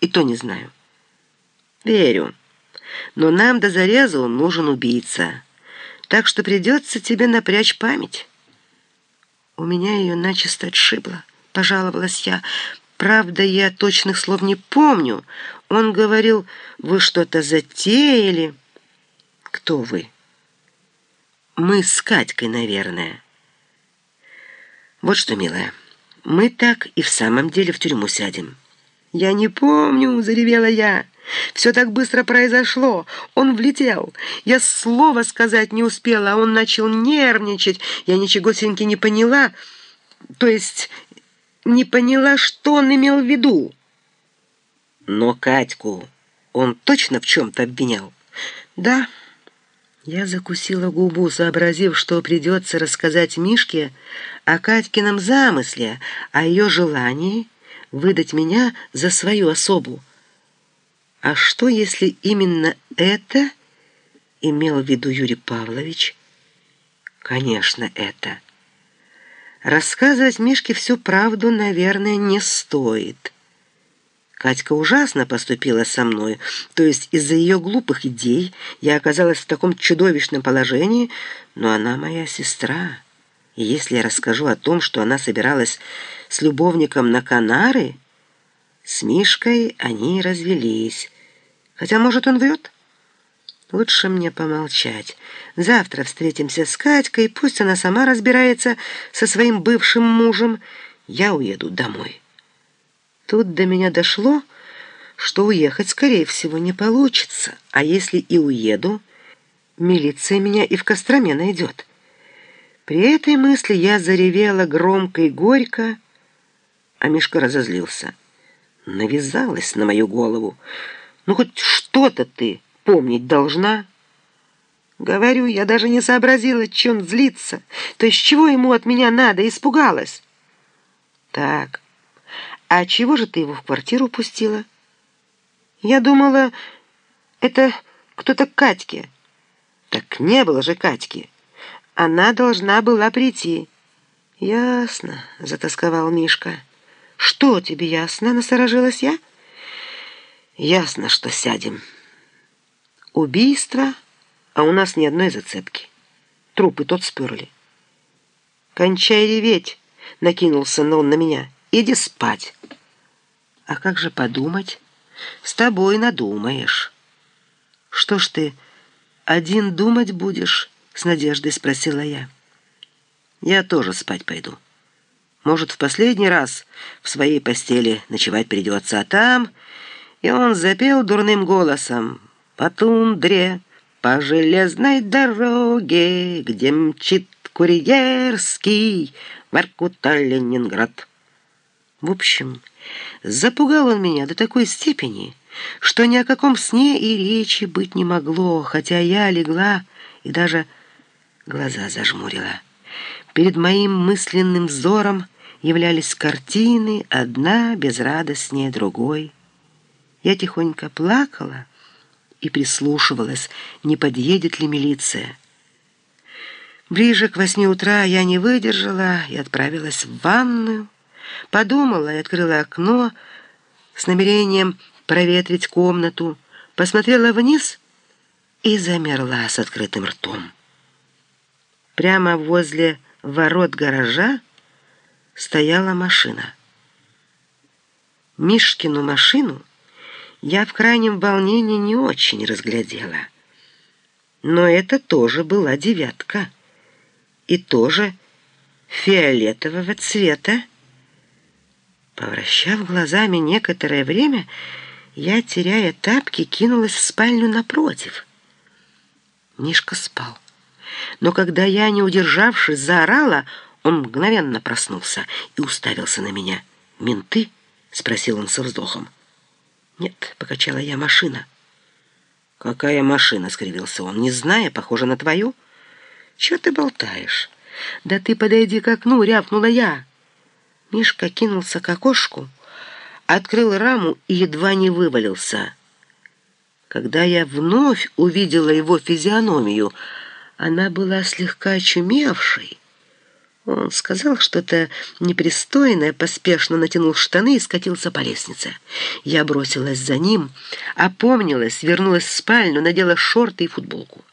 И то не знаю. Верю. Но нам до зарезу нужен убийца. Так что придется тебе напрячь память. У меня ее начисто отшибло, пожаловалась я. Правда, я точных слов не помню. Он говорил, вы что-то затеяли. Кто вы? Мы с Катькой, наверное. Вот что, милая, мы так и в самом деле в тюрьму сядем. Я не помню, заревела я. Все так быстро произошло. Он влетел. Я слова сказать не успела, а он начал нервничать. Я ничего сеньки не поняла. То есть не поняла, что он имел в виду. Но Катьку он точно в чем-то обвинял? Да. Я закусила губу, сообразив, что придется рассказать Мишке о Катькином замысле, о ее желании выдать меня за свою особу. А что, если именно это имел в виду Юрий Павлович? Конечно, это. Рассказывать Мишке всю правду, наверное, не стоит. Катька ужасно поступила со мной, то есть из-за ее глупых идей я оказалась в таком чудовищном положении, но она моя сестра. Если я расскажу о том, что она собиралась с любовником на Канары, с Мишкой они развелись. Хотя, может, он врет? Лучше мне помолчать. Завтра встретимся с Катькой, пусть она сама разбирается со своим бывшим мужем. Я уеду домой. Тут до меня дошло, что уехать, скорее всего, не получится. А если и уеду, милиция меня и в Костроме найдет. При этой мысли я заревела громко и горько, а Мишка разозлился. Навязалась на мою голову. «Ну, хоть что-то ты помнить должна». Говорю, я даже не сообразила, че он злится. То есть чего ему от меня надо, испугалась. Так, а чего же ты его в квартиру пустила? Я думала, это кто-то к Катьке. Так не было же Катьки. Она должна была прийти. Ясно, затасковал Мишка. Что тебе ясно, насторожилась я? Ясно, что сядем. Убийство, а у нас ни одной зацепки. Трупы тот сперли. Кончай реветь, накинулся он на меня. Иди спать. А как же подумать? С тобой надумаешь. Что ж ты, один думать будешь? С надеждой спросила я. Я тоже спать пойду. Может, в последний раз в своей постели ночевать придется, а там... И он запел дурным голосом «По тундре, по железной дороге, где мчит курьерский Воркута-Ленинград». В общем, запугал он меня до такой степени, что ни о каком сне и речи быть не могло, хотя я легла и даже глаза зажмурила. Перед моим мысленным взором являлись картины, одна безрадостнее другой. Я тихонько плакала и прислушивалась, не подъедет ли милиция. Ближе к восьми утра я не выдержала и отправилась в ванную, Подумала и открыла окно с намерением проветрить комнату, посмотрела вниз и замерла с открытым ртом. Прямо возле ворот гаража стояла машина. Мишкину машину я в крайнем волнении не очень разглядела. Но это тоже была девятка. И тоже фиолетового цвета. Повращав глазами некоторое время, я, теряя тапки, кинулась в спальню напротив. Мишка спал. Но когда я, не удержавшись, заорала, он мгновенно проснулся и уставился на меня. «Менты?» — спросил он со вздохом. «Нет», — покачала я, — «машина». «Какая машина?» — скривился он. «Не зная, похоже на твою». «Чего ты болтаешь?» «Да ты подойди к окну!» — рявкнула я. Мишка кинулся к окошку, открыл раму и едва не вывалился. Когда я вновь увидела его физиономию, она была слегка очумевшей. Он сказал что-то непристойное, поспешно натянул штаны и скатился по лестнице. Я бросилась за ним, опомнилась, вернулась в спальню, надела шорты и футболку.